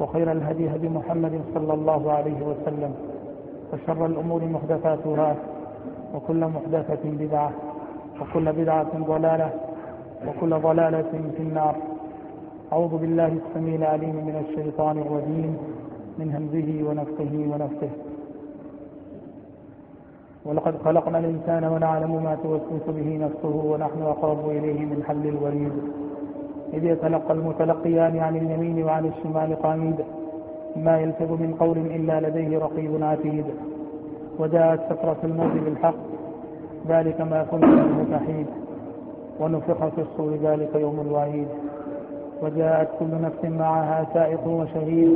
وخير الهدي هدي محمد صلى الله عليه وسلم وشر الأمور محدثاتها وكل محدثة بدعة وكل بدعة ضلالة وكل ضلالة في النار. أعوذ بالله السميع العليم من الشيطان الرجيم، من همزه ونفسه ونفسه ولقد خلقنا الإنسان ونعلم ما توسوس به نفسه ونحن أقرب إليه من حل الوريد. إذ يتلقى المتلقيان عن اليمين وعن الشمال قعيد. ما يلفظ من قول إلا لديه رقيب عتيد. وجاءت سكرة الموت بالحق. ذلك ما كنت منه تحيد ونفخ في الصور ذلك يوم الوعيد. وجاءت كل نفس معها سائق وشهيد.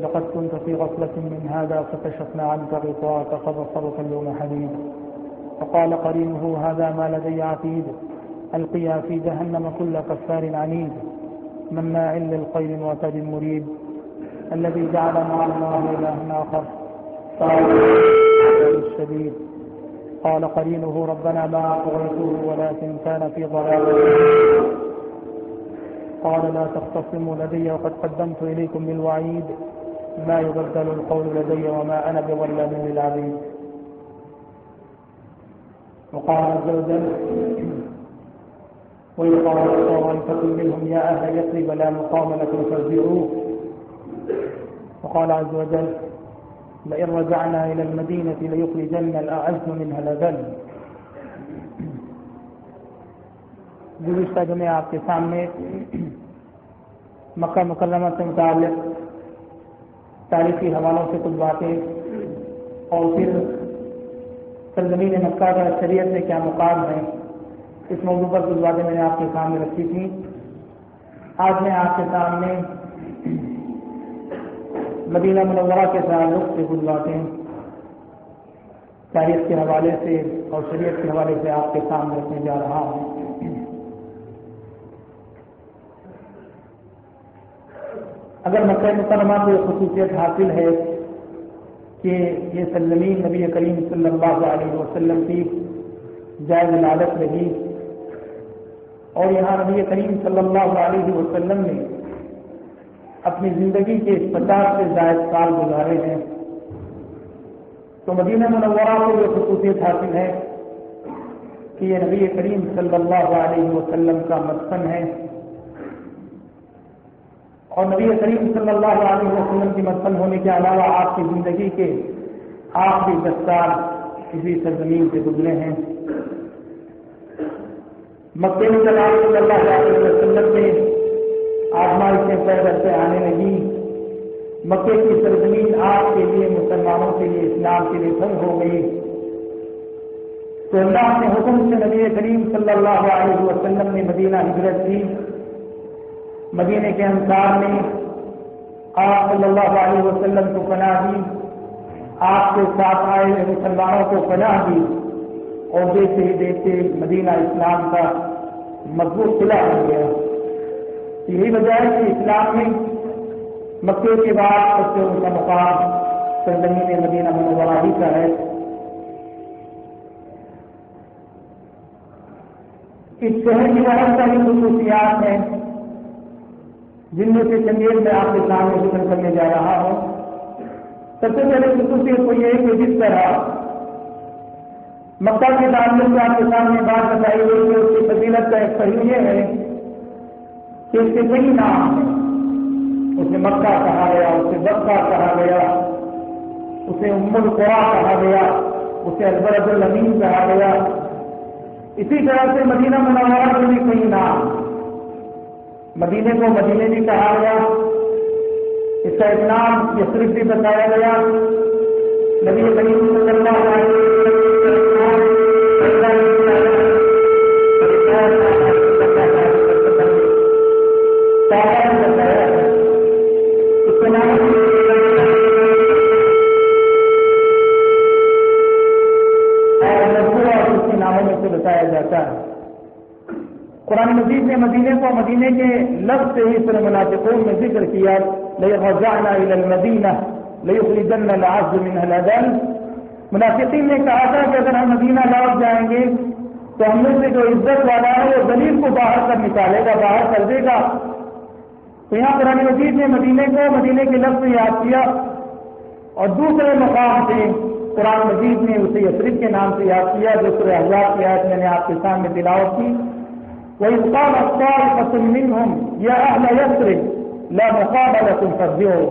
لقد كنت في غفلة من هذا فكشفنا عنك غطاءك فبصرك اليوم حديد. فقال قرينه هذا ما لدي عتيد. ألقيا في جهنم كل كفار عنيد. مناع للخير معتد مريب. الذي جعل مع الله إلها آخر. قال الشديد. قال قرينه ربنا ما أطغيته ولكن كان في ضلال. قال لا تختصموا لدي وقد قدمت إليكم بالوعيد. ما يبدل القول لدي وما أنا بظلام للعبيد. وقال عز وجل وإذ قال طائفة منهم يا أهل يثرب لا مقام لكم فارجعوه وقال عز وجل، لئن رجعنا إلى المدينة ليخرجن الأعز منها الأذل گزشتہ جمعہ آپ کے سامنے مکہ مکرمہ سے متعلق تاریخی حوالوں سے کچھ باتیں اور پھر سرزمین مکہ کا شریعت میں کیا مقام ہے اس موضوع پر کچھ باتیں میں نے آپ کے سامنے رکھی تھیں۔ آج میں آپ کے سامنے مدینہ منورہ کے تعلق سے کچھ باتیں تاریخ کے حوالے سے اور شریعت کے حوالے سے آپ کے سامنے رکھنے جا رہا ہوں۔ اگر مکہ مکرمہ کو یہ خصوصیت حاصل ہے کہ یہ سلمین نبی کریم صلی اللہ علیہ وسلم کی جائز عادت رہی اور یہاں نبی کریم صلی اللہ علیہ وسلم نے اپنی زندگی کے پچاس سے زائد سال گزارے ہیں۔ تو مدینہ منورہ کو یہ خصوصیت حاصل ہے کہ یہ نبی کریم صلی اللہ علیہ وسلم کا مسکن ہے۔ اور نبی کریم صلی اللہ علیہ وسلم کی مسکن ہونے کے علاوہ آپ کی زندگی کے آخری دس سال کسی سرزمین سے گزرے ہیں۔ مکے میں صلی اللہ علیہ وسلم میں آزمائش سے پیدل سے آنے لگی۔ مکے کی سرزمین آپ کے لیے، مسلمانوں کے لیے اسلام کے لیے تنگ ہو گئی۔ تو اللہ نے حکم سے نبی کریم صلی اللہ علیہ وسلم نے مدینہ ہجرت کی۔ مدینہ کے انصار نے آپ صلی اللہ علیہ وسلم کو پناہ دی۔ آپ کے ساتھ آئے ہوئے مسلمانوں کو پناہ دی۔ اور دیکھتے ہی دیکھتے مدینہ اسلام کا مضبوط قلعہ ہو گیا۔ یہی وجہ ہے کہ اسلام میں مکے کے بعد سب سے ان کا مقام سرزمین مدینہ منورہ ہی کا ہے۔ اس شہر کی بہت ساری خصوصیات ہیں، جن میں سے چنگیز میں آپ کے سامنے ذکر کرنے جا رہا ہوں۔ سب سے پہلے خصوصیت تو یہ ہے کہ جس طرح مکہ کے تعلق سے آپ کے سامنے بات بتائی گئی کہ اس کی فضیلت کا ایک پہلو یہ ہے کہ اس کے کئی نام ہیں۔ اسے مکہ کہا گیا، اسے بکا کہا گیا، اسے ام القرا کہا گیا، اسے البرد الامین کہا گیا۔ اسی طرح سے مدینہ منورہ کے بھی کئی نام مدینے کو مدینے بھی کہا گیا، اس کا ایک نام یہ صرف بھی بتایا گیا۔ نبی کریم صلی اللہ علیہ قرآن مجید نے مدینے کو مدینے کے لفظ سے ہی سر منافقون میں ذکر کیا منافقین نے کہا تھا کہ اگر ہم مدینہ لوٹ جائیں گے، تو ہم میں سے جو عزت والا ہے، وہ دلیل کو باہر کر نکالے گا، باہر کر دے گا۔ تو یہاں قرآن مجید نے مدینے کو مدینے کے لفظ یاد کیا۔ اور دوسرے مقام سے قرآن مجید نے اسے یسرف کے نام سے یاد کیا، جو سورہ حضرات کی آیت میں نے آپ کے سامنے تلاوت کی۔ وإذ قال طائفة منهم، يا أهل يثرب لا مقابلة فارجعوا.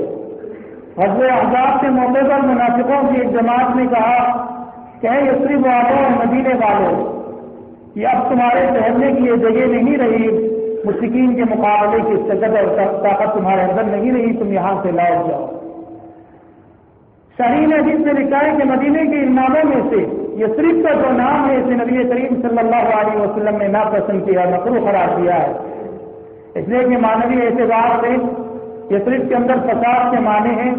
حضر احزاب کے موقع پر منافقوں کی ایک جماعت نے کہا، کہ اے والوں اور مدینے والوں کہ اب تمہارے ٹہلنے کی یہ جگہ نہیں رہی مشکین کے مقابلے کی استقت اور طاقت تمہارے اندر نہیں رہی، تم یہاں سے لوٹ جاؤ. شاہین عزیز نے لکھا ہے کہ مدینے کے ان ناموں میں سے یہ صرف کا جو نام ہے اسے نبی کریم صلی اللہ علیہ وسلم نے ناپسند کیا نقل قرار دیا ہے۔ اس لیے کہ مانوی اعتبار سے یہ صرف کے اندر فساد کے معنی ہیں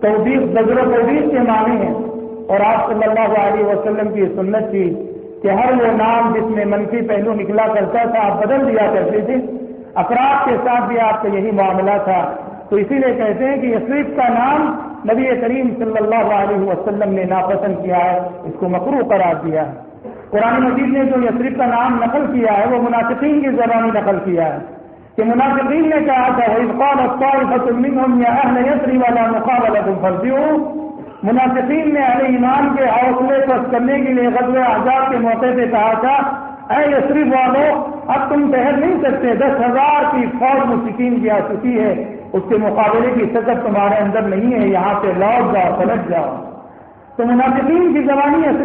توبیس بزر توبیس کے معنی ہیں۔ اور آپ صلی اللہ علیہ وسلم کی سنت تھی کہ ہر وہ نام جس میں منفی پہلو نکلا کرتا تھا، آپ بدل دیا کرتے تھے۔ افراد کے ساتھ بھی آپ کا یہی معاملہ تھا۔ تو اسی لیے کہتے ہیں کہ یسریف کا نام نبی کریم صلی اللہ علیہ وسلم نے ناپسند کیا ہے، اس کو مکرو قرار دیا ہے۔ قرآن مجید نے جو یسریف کا نام نقل کیا ہے، وہ منافقین کی زبانی نقل کیا ہے۔ کہ منافقین نے کہا تھا یسری والا مقابلہ تم فرضی ہو منافقین نے اہل ایمان کے حوصلے کو کرنے کے لیے غزل آزاد کے موقع پہ کہا تھا، اے یسریف والوں اب تم ٹہر نہیں سکتے دس ہزار کی فوج مسکین کی آ چکی ہے۔ اس کے مقابلے کی سطح تمہارے اندر نہیں ہے، یہاں سے لوٹ جاؤ، پلٹ جاؤ۔ تو منافقین کی زبانی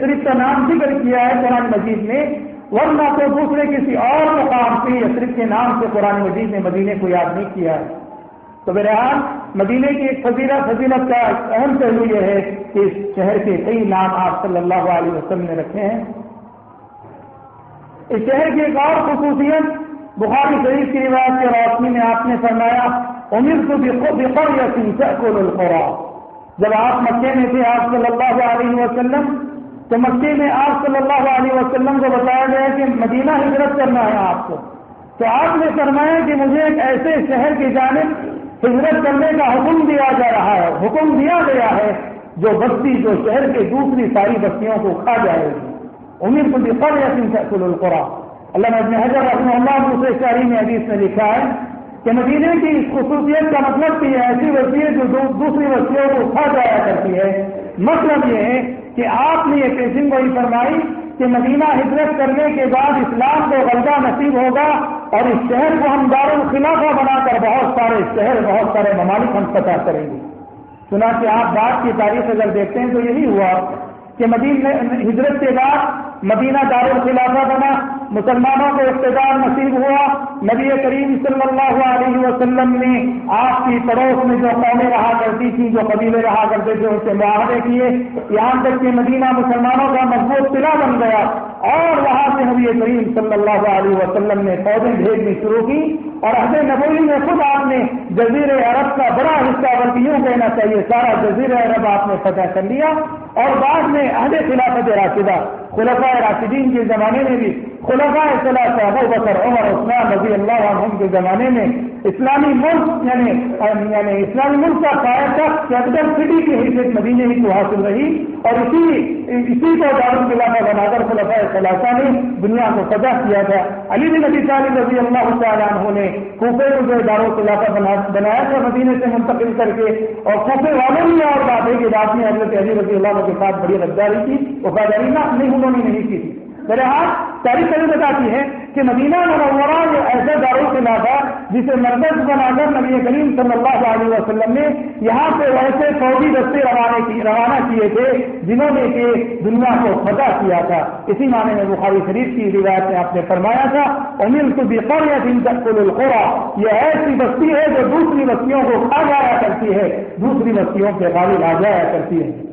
صرف کا نام ذکر کیا ہے قرآن مجید نے ورنہ تو دوسرے کسی اور مقام سے صرف کے نام سے قرآن مجید نے مدینے کو یاد نہیں کیا ہے۔ تو بہرحال، مدینے کی ایک فضیلہ، فضیلت کا اہم پہلو یہ ہے کہ اس شہر کے کئی نام آپ صلی اللہ علیہ وسلم نے رکھے ہیں۔ اس شہر کی ایک اور خصوصیت بخاری شریف کی روایت کے روشنی میں آپ نے فرمایا امیر کو بھی خود بقر یا الخرا جب آپ مکے میں تھے، آپ صلی اللہ علیہ وسلم، تو مکے میں آپ صلی اللہ علیہ وسلم کو بتایا گیا کہ مدینہ ہجرت کرنا ہے آپ کو۔ تو آپ نے فرمایا کہ مجھے ایک ایسے شہر کی جانب ہجرت کرنے کا حکم دیا جا رہا ہے، حکم دیا گیا ہے جو بستی، جو شہر کے دوسری ساری بستیوں کو کھا جائے گی۔ امیر کو بھی قر یا القرا اللہ ابن حضر رحمہ اللہ دوسرے شہری میں حدیث میں لکھا ہے کہ مدینے کی اس خصوصیت کا مطلب کہ یہ ایسی وسیع جو دوسری وسیعوں کو اٹھا جایا کرتی ہے۔ مطلب یہ ہے کہ آپ نے یہ پیشن گوئی فرمائی کہ مدینہ ہجرت کرنے کے بعد اسلام کو غلبہ نصیب ہوگا اور اس شہر کو ہم دار الخلافہ بنا کر بہت سارے شہر، بہت سارے ممالک ہم فتح کریں گے۔ سنا کہ آپ بات کی تاریخ اگر دیکھتے ہیں تو یہی ہوا کہ مدینہ ہجرت کے بعد مدینہ دار الخلافہ بنا مسلمانوں کو اقتدار نصیب ہوا۔ نبی کریم صلی اللہ علیہ وسلم نے آپ کی پڑوس میں جو قومیں رہا کرتی تھی جو قبیلے رہا کرتے تھے، ان سے معاہدے کیے۔ یہاں تک کہ مدینہ مسلمانوں کا مضبوط قلعہ بن گیا۔ اور وہاں سے نبی کریم صلی اللہ علیہ وسلم نے فوجیں بھیجنی شروع کی۔ اور حضرت نبوی میں خود آپ نے جزیر عرب کا بڑا حصہ، بلکہ یوں کہنا چاہیے، سارا جزیر عرب آپ نے فتح کر لیا۔ اور بعد میں عہد خلافت راشدہ، خلفاء راشدین کے زمانے میں بھی، خلفاء صلاح ابو بکر، عمر، عثمان رضی اللہ عنہ کے زمانے میں اسلامی ملک یعنی یعنی اسلامی ملک کا قائد تھا کیپٹل سٹی کی حیثیت مدینے ہی کو حاصل رہی اور اسی اسی کو دارالخلافہ بنا کر خلفاء خلاصہ نے دنیا کو سجا کیا تھا۔ علی بن نبی طالب رضی اللہ تعالیٰ عنہ نے کوفے کو جو دارالخلافہ بنایا تھا مدینے سے منتقل کر کے اور کوفے والوں نے اور بات ہے کہ رات میں حضرت علی رضی اللہ کے ساتھ بڑی غداری کی وفاداری نہ نہیں، انہوں نے نہیں کی تھی۔ میرے ہاتھ تاریخ بتاتی ہے کہ مدینہ منورہ یہ ایسا دارالخلا تھا جسے مرکز بنا کر نبی کریم صلی اللہ علیہ وسلم نے یہاں سے ویسے فوجی دستے روانہ کی، روانہ کیے تھے جنہوں نے کہ دنیا کو فتح کیا تھا۔ اسی معنی میں بخاری شریف کی روایت میں آپ نے فرمایا تھا امیر کو بقر یا دن تک الخورا یہ ایسی بستی ہے جو دوسری بستیوں کو کھا جایا کرتی ہے، دوسری بستیوں کے غالب آ جایا کرتی ہے۔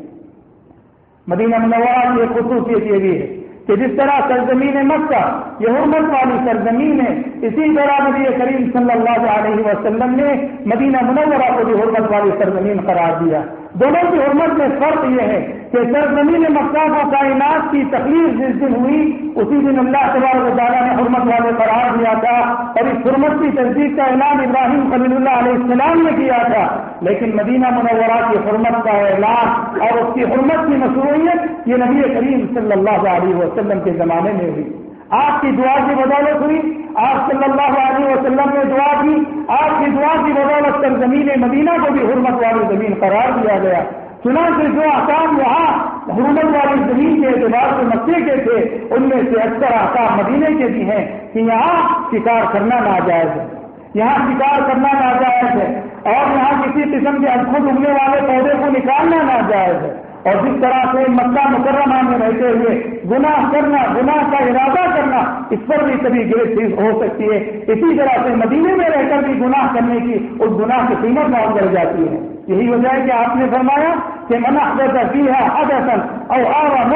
مدینہ منورہ کی ایک خصوصیت یہ بھی ہے کہ جس طرح سرزمین مکہ، یہ حرمت والی سرزمین ہے، اسی طرح نبی کریم صلی اللہ علیہ وسلم نے مدینہ منورہ کو بھی حرمت والی سرزمین قرار دیا۔ دونوں کی حرمت میں فرق یہ ہے کہ سرزمین مکہ کو کائنات کی تکلیف جس دن ہوئی، اسی دن اللہ تبار تعالیٰ نے حرمت والے قرار دیا تھا اور اس حرمت کی تصدیق کا اعلان ابراہیم خلیل اللہ علیہ السلام نے کیا تھا۔ لیکن مدینہ منورہ کی حرمت کا اعلان اور اس کی حرمت کی مصروعیت یہ نبی کریم صلی اللہ علیہ وسلم کے زمانے میں ہوئی۔ آپ کی دعا کی بدولت ہوئی۔ آپ صلی اللہ علیہ وسلم نے دعا کی۔ آپ کی دعا کی بدولت کر زمین مدینہ کو بھی حرمت والی زمین قرار دیا گیا۔ چنانچہ جو احکام یہاں حرمت والی زمین کے اعتبار سے مکے کے تھے، ان میں سے اکثر احکام مدینے کے بھی ہیں کہ یہاں شکار کرنا ناجائز ہے۔ یہاں شکار کرنا ناجائز ہے۔ اور یہاں کسی قسم کے خود اگنے والے پودے کو نکالنا ناجائز ہے۔ اور جس طرح سے مکہ مکرمہ میں رہتے ہوئے گناہ کرنا، گناہ کا ارادہ کرنا اس پر بھی کبھی گرفت ہو سکتی ہے۔ اسی طرح سے مدینے میں رہ کر بھی گناہ کرنے کی، اس گناہ کی قیمت نہ کر جاتی ہے۔ یہی وجہ ہے کہ آپ نے فرمایا کہ منا کی ہے حدثن اور آرا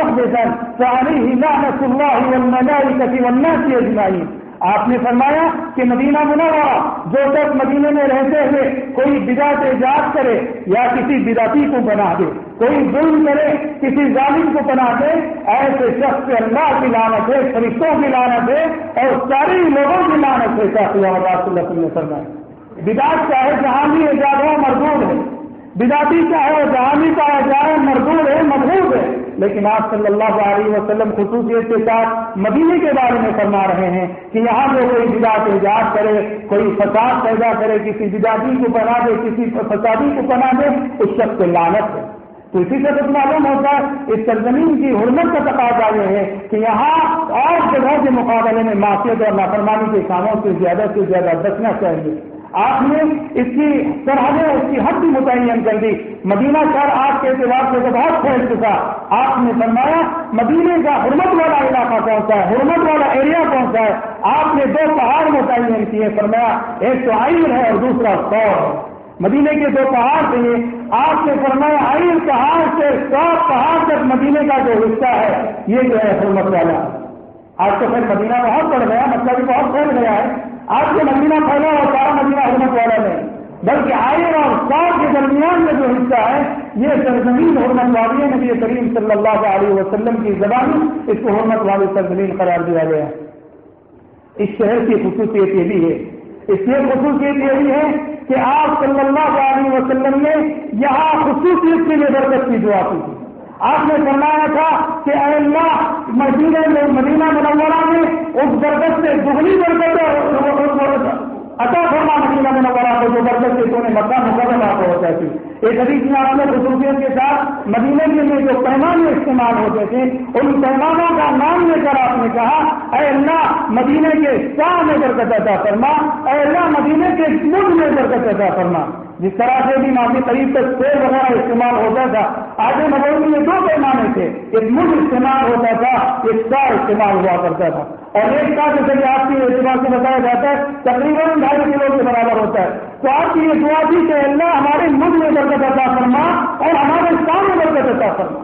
فعليه لعنت اللہ والملائکة والناس اجمعین۔ آپ نے فرمایا کہ مدینہ منورہ، جو تک مدینے میں رہتے ہوئے کوئی بدعت ایجاد کرے یا کسی بداتی کو بنا دے، کوئی ظلم کرے، کسی ظالم کو بنا دے، ایسے شخص سے اللہ کی لانت ہے، فرشتوں کی لانت ہے اور ساری لوگوں کی لانت ہے اللہ فرمایا۔ بداعت چاہے جہاں بھی ایجاد ہو، مردود ہے۔ بداتی چاہے جہاں بھی کہا جائے مردود ہے مضبوط ہے۔ لیکن آپ صلی اللہ علیہ وسلم خصوصیت کے ساتھ مدینے کے بارے میں فرما رہے ہیں کہ یہاں جو کوئی بدعت ایجاد کرے، کوئی فساد پیدا کرے، کسی بداتی کو بنا دے، کسی فسادی کو بنا دے، اس شخص کو لانت ہے۔ تو اسی سے کچھ معلوم ہوتا ہے، اس سرزمین کی حرمت کا تقاضا یہ ہے کہ یہاں اور جگہوں کے مقابلے میں معافیت اور نافرمانی کے کاموں سے زیادہ سے زیادہ بچنا چاہیے۔ آپ نے اس کی سرحدیں اس کی حد بھی متعین کر دی۔ مدینہ شہر آپ کے اعتبار سے تو بہت پھیل چکا آپ نے فرمایا مدینے کا حرمت والا علاقہ کون سا ہے؟ حرمت والا ایریا کون سا ہے؟ آپ نے دو پہاڑ متعین کیے۔ فرمایا، ایک تو آئر ہے اور دوسرا سور ہے مدینے کے دو پہاڑ تھے۔ آپ نے فرمایا آئر پہاڑ سے سو پہاڑ تک مدینے کا جو حصہ ہے، یہ جو ہے حرمت والا۔ آج تو پھر مدینہ بہت بڑھ گیا مطلب بہت پھیل گیا ہے۔ آپ کے مدینہ پھیلا اور سارا مدینہ حرمت والا نہیں بلکہ آئر اور سات کے درمیان میں جو حصہ ہے، یہ سرزمین حرمت والی ہے نبی کریم صلی اللہ علیہ وسلم کی زبان اس کو حرمت والی سرزمین قرار دیا گیا اس شہر کی خصوصیت یہ بھی ہے۔ اس کی خصوصیت یہ بھی ہے کہ آپ صلی اللہ علیہ وسلم نے یہاں خصوصیت کے لیے برکت کی دعا کی تھی۔ آپ نے فرمایا تھا کہ اے اللہ مدینہ میں مدینہ منورہ میں اس برکت سے دگنی برکت عطا فرما مدینہ منورہ کو، جو برکت سے تو نے مکہ مقدمہ کو ہوتا تھی ایک حدیث میں آپ نے خصوصیت کے ساتھ مدینہ کے لیے جو پیمانے استعمال ہوتے تھے، ان پیمانوں کا نام لے کر آپ نے کہا، اے اللہ، مدینہ کے شاہ میں برکت عطا فرما، اے اللہ، مدینہ کے ملک میں برکت عطا فرما۔ جس طرح سے بھی معافی قریب تک تیل وغیرہ استعمال ہوتا تھا آگے نبوی میں دو پیمانے تھے۔ ایک مجھ استعمال ہوتا تھا، ایک کا استعمال ہوا کرتا تھا۔ اور ایک کا جیسے کہ آپ کی اعتبار سے بتایا جاتا ہے، تقریباً ڈھائی کلو کے برابر ہوتا ہے۔ تو آپ کی یہ دعا تھی کہ اللہ ہمارے مجھ میں برکت عطا فرما اور ہمارے سامنے برکت عطا فرما۔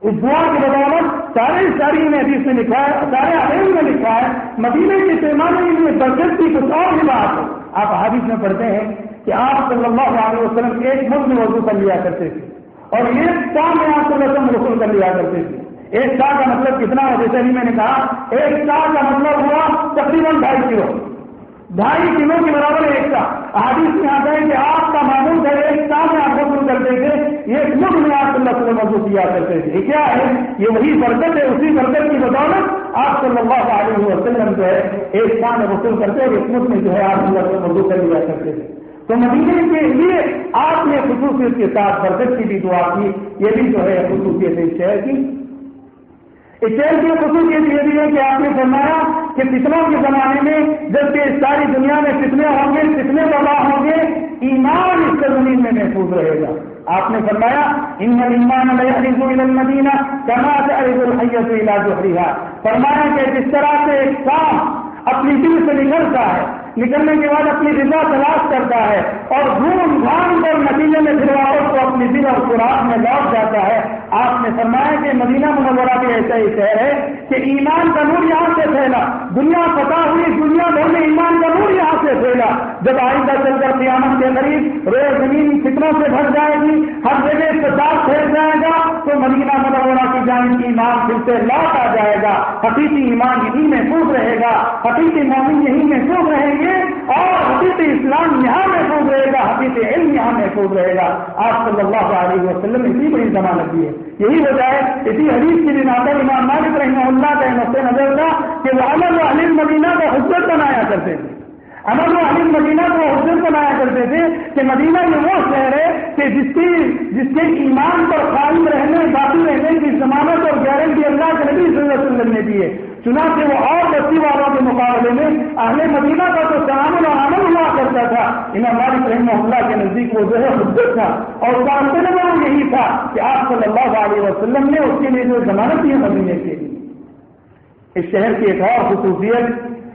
اس دعا کی بدولت سارے ساری نے حدیث میں لکھا ہے، سارے علیہ میں لکھا ہے۔ مدینے کے پیمانے میں برکت کی کچھ اور بھی بات ہے۔ آپ حدیث میں پڑھتے ہیں کہ آپ صلی اللہ علیہ وسلم ایک ملک میں وضو کر لیا کرتے تھے اور ایک سال میں آپ صلی اللہ وسلم رسول کر لیا کرتے تھے۔ ایک سال کا مطلب کتنا ہے؟ جیسے میں نے کہا، ایک سال کا مطلب ہوا تقریباً ڈھائی کلو۔ ڈھائی کلو کے برابر ایک کا حادث میں آتا ہے کہ آپ کا معمول ہے ایک سال میں آپ وضو کرتے تھے ایک ملک میں آپ صلی اللہ علیہ وسلم وضو کیا کرتے تھے۔ یہ کیا ہے؟ یہ وہی برکت ہے، اسی برکت کی بدولت آپ صلی اللہ علیہ وسلم جو ہے ایک سال میں وصول کرتے اور ایک ملک میں جو ہے آپ صلی اللہ وسلم وضو کر لیا کرتے تھے۔ تو مدینے کے لیے آپ نے خصوصیت کے ساتھ برکت کی بھی دعا کی، یہ بھی جو ہے خصوصیت اس شہر کی۔ اس شہر کی خصوصیت یہ بھی ہے کہ آپ نے فرمایا کہ فتنوں کے زمانے میں جبکہ ساری دنیا میں کتنے ہوں گے کتنے تباہ ہوں گے، ایمان اس زمین میں محفوظ رہے گا۔ آپ نے فرمایا، ان ایمان المدینہ کما سے فرمایا کہ جس طرح سے ایک کام اپنی دل سے نکلتا ہے نکلنے کے بعد اپنی رضا تلاش کرتا ہے اور دھوم دھام کر نتیجے میں پھر واپس کو اپنی دل اور خوراک میں لوٹ جاتا ہے۔ آپ نے فرمایا کہ مدینہ منورہ بھی ایسا ہی شہر ہے کہ ایمان کا نور یہاں سے پھیلا۔ دنیا پتا ہوئی، دنیا بھر میں ایمان کا نور یہاں سے پھیلا۔ جب آئندہ چل کر قیامت کے قریب روئے زمین فکروں سے بھر جائے گی، ہر جگہ اقتصاد پھیل جائے گا، تو مدینہ منورہ کی جانب ایمان پھر سے لوٹ آ جائے گا۔ حقیقی ایمان یہی محفوظ رہے گا۔ حقیقی مومن یہی محفوظ رہیں گے اور حقیقی اسلام یہاں محفوظ رہے گا۔ حقیقی علم یہاں محفوظ رہے گا۔ آپ صلی اللہ علیہ وسلم اسی بڑی ضمانت دی ہے یہی وجہ ہے، اسی حدیث کی بنا پر امام مالک رحمہ اللہ کا نقطۂ نظر تھا کہ وہ امن و علی مدینہ کو حجت بنایا کرتے تھے۔ امن و علی مدینہ کو حجت بنایا کرتے تھے کہ مدینہ یہ وہ شہر ہے کہ جس کی، جس کے ایمان پر قائم رہنے، باقی رہنے کی ضمانت اور گارنٹی اللہ کے نبی صلی اللہ علیہ وسلم نے دی ہے۔ چنانچہ وہ اور بستی والوں کے مقابلے میں اہل مدینہ کا تو تعامل و عمل ہوا کرتا تھا، امام مالک رحمہ اللہ کے نزدیک وہ جو ہے حدت تھا۔ اور اس کا انتظام یہی تھا کہ آپ صلی اللہ علیہ وسلم نے اس کے لیے جو ضمانت دی ہے مدینے کے لیے اس شہر کی ایک اور خصوصیت،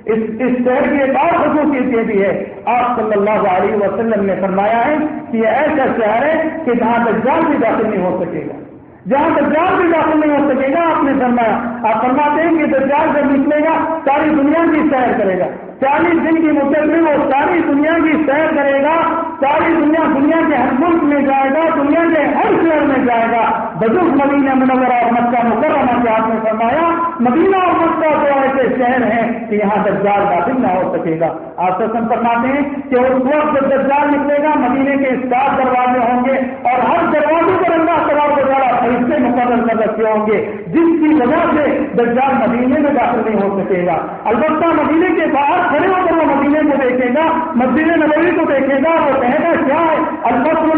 اس اس شہر کی ایک اور خصوصیت یہ بھی ہے، آپ صلی اللہ علیہ وسلم نے فرمایا ہے کہ یہ ایسا شہر ہے کہ جہاں تک جان بھی داخل نہیں ہو سکے گا۔ جہاں دجال بھی داخل نہیں ہو سکے گا، آپ نے فرمایا۔ آپ فرماتے ہیں کہ دجال جب نکلے گا، ساری دنیا کی سیر کرے گا۔ چالیس دن کی مدت میں وہ ساری دنیا کی سیر کرے گا۔ ساری دنیا دنیا کے ہر ملک میں جائے گا، دنیا کے ہر شہر میں جائے گا۔ بزرگ مدینہ منور اور مکہ مکرمہ کے آپ نے فرمایا، مدینہ اور مکہ تو ایسے شہر ہیں کہ یہاں دجال داخل نہ ہو سکے گا۔ آپ سسم فرماتے ہیں کہ اس وقت دجال نکلے گا مدینے کے سات دروازے ہوں گے اور ہر دروازے پر اللہ سوال کو زیادہ فرشتے مقرر کر رکھے ہوں گے، جس کی وجہ سے دجال مدینے میں داخل نہیں ہو سکے گا۔ البتہ مدینے کے باہر کھڑے ہو کر وہ مدینے کو دیکھے گا، مسجد نبوی کو دیکھے گا وہ کہے گا، کیا ہے؟ البت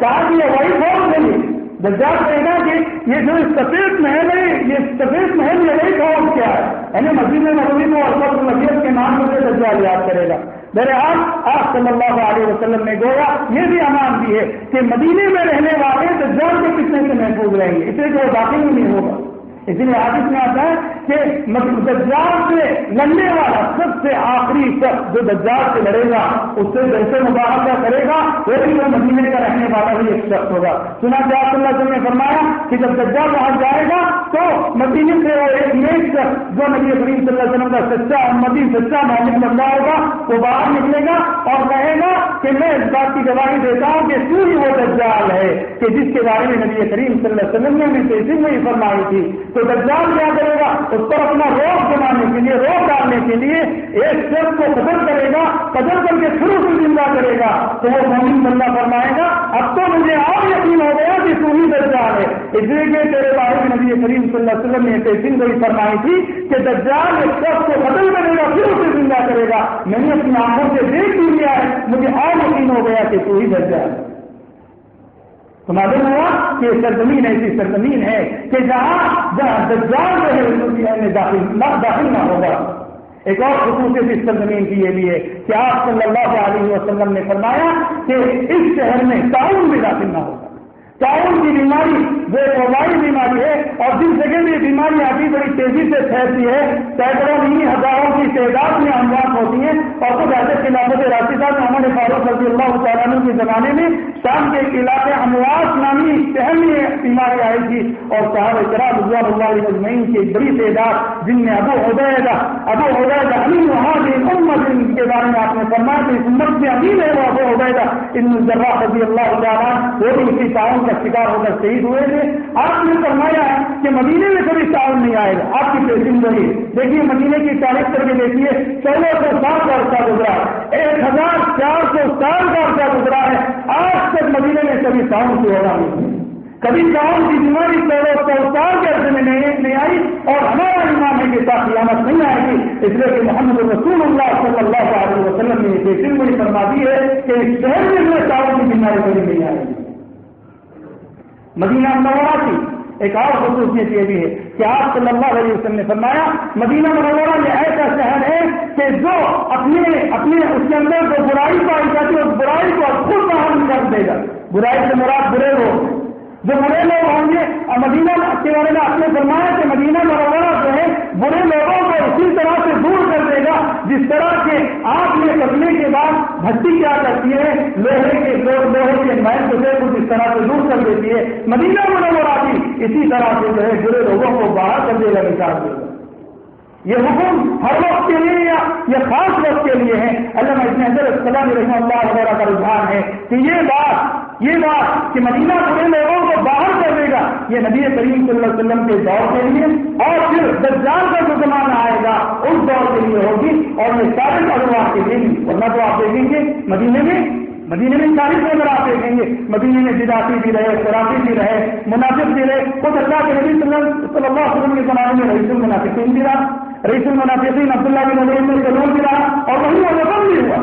کہا کہ یہ وہی فوج نہیں دجال کہے گا کہ یہ جو سفید محل ہے، یہ سفید محل یہ وہی فوج کیا ہے؟ یعنی مسجد نبوی کو البت النبیت کے نام سے دجال یاد کرے گا۔ میرے آپ آپ صلی اللہ علیہ وسلم نے گویا، یہ بھی امان دی ہے کہ مدینے میں رہنے والے تو جان کے کتنے سے محفوظ رہیں گے اسے جو داخل نہیں ہوگا۔ اس لیے آدمی میں آتا ہے کہ دجال سے لڑنے والا سب سے آخری شخص جو دجال سے لڑے گا، اس سے جیسے مقابلہ کرے گا وہ بھی وہ مدینے کا رہنے والا ہی ایک شخص ہوگا۔ سنا کہ آپ اللہ نے فرمایا کہ جب دجال وہاں جائے گا، تو مدینے سے وہ ایک نیک شخص جو نبی کریم صلی اللہ علیہ وسلم کا سچا امدی سچا محمد بندہ ہوگا، وہ باہر نکلے گا اور کہے گا کہ میں اس بات کی گواہی دیتا ہوں کہ تو ہی وہ دجال ہے کہ جس کے بارے میں نبی کریم صلی اللہ علیہ وسلم نے ہمیں پیسے میں فرمائی تھی۔ تو دجال کیا کرے گا؟ اس پر اپنا روک جمانے کے لیے روک ڈالنے کے لیے ایک شخص کو قدر کرے گا، قدر کر کے پھر اسے زندہ کرے گا۔ تو وہ مومن بندہ فرمائے گا، اب تو مجھے اور یقین ہو گیا کہ تو ہی دجال ہے۔ اس لیے کہ تیرے بارے میں نبی کریم صلی اللہ علیہ وسلم نے پیسنگ کو فرمائی تھی کہ دجال ایک شخص کو قتل کرے گا پھر اسے زندہ کرے گا۔ میں نے اپنی آنکھوں سے دیکھ لیا ہے، مجھے اور یقین ہو گیا کہ تو ہی دجال ہے۔ تو معلوم ہوا کہ سرزمین ایسی سرزمین ہے کہ جہاں جہاں دجال جو ہے داخل داخل نہ ہوگا۔ ایک اور خصوصیت اس سرزمین کی یہ بھی ہے کہ آپ صلی اللہ علیہ وسلم نے فرمایا کہ اس شہر میں تعاون بھی داخل نہ ہوگا۔ تعاون کی بیماری وہ ایک وبائی بیماری ہے اور جس جگہ میں یہ بیماری آتی بڑی تیزی سے پھیلتی ہے۔ سینکڑوں نہیں ہزاروں کی تعداد میں اموات ہوتی ہیں اور کچھ ایسے خلافت راشدہ میں محمد فاروق رضی اللہ تعالیٰ کے زمانے میں شام کے علاقے امواس نامی شہر میں بیماری آئی تھی اور صاحب اکرام رضوان اللہ علیہ مجمعین کی ایک بڑی تعداد جن میں ابو عبیدہ ابو عبیدہ امین وہاں امت ان کے بارے میں آپ نے فرمایا کہ اس امت میں امین ہے وہ ابو عبیدہ ان ذرا رضی اللہ تعالیٰ وہ بھی اسی تعاون کا شکار ہو کر شہید ہوئے تھے۔ آپ نے فرمایا کہ مدینے میں کبھی تعاون نہیں آئے گا۔ آپ کی پیشن وہی دیکھیے مدینے کی تاریخ کر کے دیکھیے۔ چودہ سو سال کا عرصہ گزرا۔ ایک ہزار چار سو سال کا عرصہ گزرا ہے۔ آج تک مدینے میں کبھی تعاون کی ہوگا نہیں کبھی تعاون کی بیماری چودہ سو سال کے عرصے میں نہیں آئی اور ہمارا امام ہے کہ ساتھ قیامت نہیں آئے گی۔ اس لیے کہ محمد رسول اللہ صلی اللہ علیہ وسلم نے یہ پیشن وہی فرما دی ہے کہ اس شہر میں تعاون کی بیماری کبھی نہیں آئے گی۔ مدینہ منورہ کی۔ ایک اور خصوصیت یہ بھی ہے کہ آپ صلی اللہ علیہ وسلم نے فرمایا، مدینہ منورہ یہ ایسا شہر ہے کہ جو اپنے اپنے اس کے اندر جو برائی پائی جاتی ہے، اس برائی کو خود باہر کر دے گا۔ برائی سے مراد برے لوگ۔ جو برے لوگ ہوں گے، اور مدینہ کے بارے میں آپ نے فرمایا کہ مدینہ مرورہ جو ہے، برے لوگوں کو اسی طرح سے دور جس طرح کے آگ میں کرنے کے بعد بھٹی کیا کرتی ہے، لوہے کے لوہے کے محل کو کچھ اس طرح سے دور کر دیتی ہے، مدینہ منورہ بھی اسی طرح سے جو ہے برے لوگوں کو باہر کر دے گا نکال دے گا یہ حکم ہر وقت کے لیے یا یہ خاص وقت کے لیے ہے۔ اللہ ابن حضر السلام رحمہ اللہ وغیرہ کا رجحان ہے کہ یہ بات یہ بات کہ مدینہ پورے لوگوں کو باہر کر دے گا، یہ نبی کریم صلی اللہ علیہ وسلم کے دور کے لیے اور پھر دجال کا جو زمانہ آئے گا، اس دور کے لیے ہوگی۔ اور یہ سارے کاروبار کے لیے ورنہ تو آپ دیکھیں گے مدینے میں مدینے میں چالیس نظر آپ دیکھیں گے۔ مدینے میں جداسی بھی رہے خوراکی بھی رہے مناسب بھی رہے۔ خود اللہ کے نبی صلی اللہ علیہ وسلم کے زمانے میں رئیس المنافقین بھی رہا۔ رئیس المنافقین عبداللہ بن عمر میں ضرور بھی رہا اور وہی وہ رقم بھی ہوا۔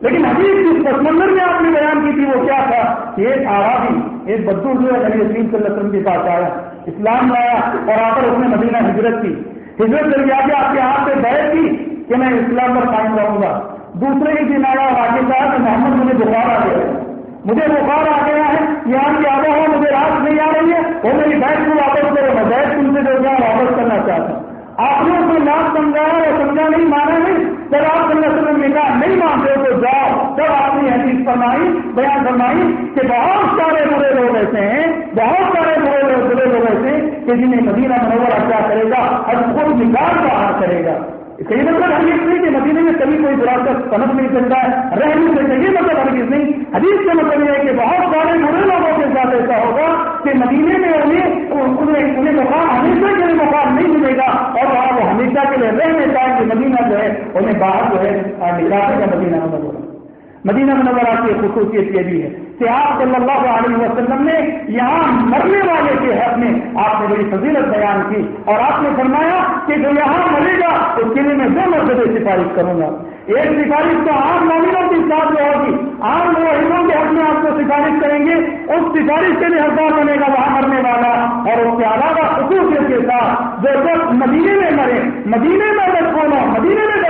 لیکن ابھی جس پس منظر میں آپ نے بیان کی تھی وہ کیا تھا؟ کہ ایک آرابی ایک بدو جو ہے، نبی وسیم صلی اللہ علیہ وسلم کے پاس آیا، اسلام لایا اور آ کر اس نے مدینہ ہجرت کی۔ ہجرت کر کے آپ کے ہاتھ سے بیٹھ کی کہ میں اسلام پر قائم رہوں گا۔ دوسرے ہی دن آیا اور آگے کہا کہ محمد مجھے بخار آ گیا۔ مجھے بخار آ گیا ہے، یہاں کی آبا ہوا مجھے رات نہیں آ رہی ہے، وہ میری بیٹھ کو واپس کرو، میں بیٹھ تم سے جو جاؤں واپس کرنا چاہتا ہوں آپ نے نام سمجھایا اور سمجھا نہیں مانا نہیں جب آپ صلی اللہ علیہ وسلم نے کہا نہیں مانتے تو جاؤ۔ تب آپ نے حدیث فرمائی، بیان فرمائی کہ بہت سارے برے لوگ ایسے ہیں، بہت سارے برے لوگ برے لوگ ایسے کہ جنہیں مدینہ منورہ کیا کرے گا، اور خود نکال باہر کرے گا۔ کئی مطلب ہر نہیں کہ مدینے میں کبھی کوئی برا کر سمجھ نہیں سکتا ہے رہ نہیں سکتا یہ مطلب ہر نہیں۔ حدیث کا مطلب یہ ہے کہ بہت سارے برے لوگوں کے ساتھ ایسا ہوگا کہ مدینے میں انہیں انہیں مقام ہمیشہ کے لیے مقام نہیں ملے گا اور وہاں وہ ہمیشہ کے لیے رہنے چاہیں کہ مدینہ جو ہے، انہیں باہر جو ہے نکالے گا مدینہ منورہ مدینہ منورہ کی خصوصیت یہ بھی ہے کہ آپ صلی اللہ علیہ وسلم نے یہاں مرنے والے کے حق میں آپ نے بڑی فضیلت بیان کی اور آپ نے فرمایا کہ جو یہاں مرے گا، اس کے لیے میں دو مرتبہ سفارش کروں گا۔ ایک سفارش تو عام مومنوں کے ساتھ میں ہوگی۔ عام موہدوں کے حق میں آپ کو سفارش کریں گے۔ اس سفارش کے لیے حقدار بنے گا وہاں مرنے والا اور اس کے علاوہ خصوصیت کے ساتھ جو سب مدینے میں مرے مدینے میں دفن ہو مدینے میں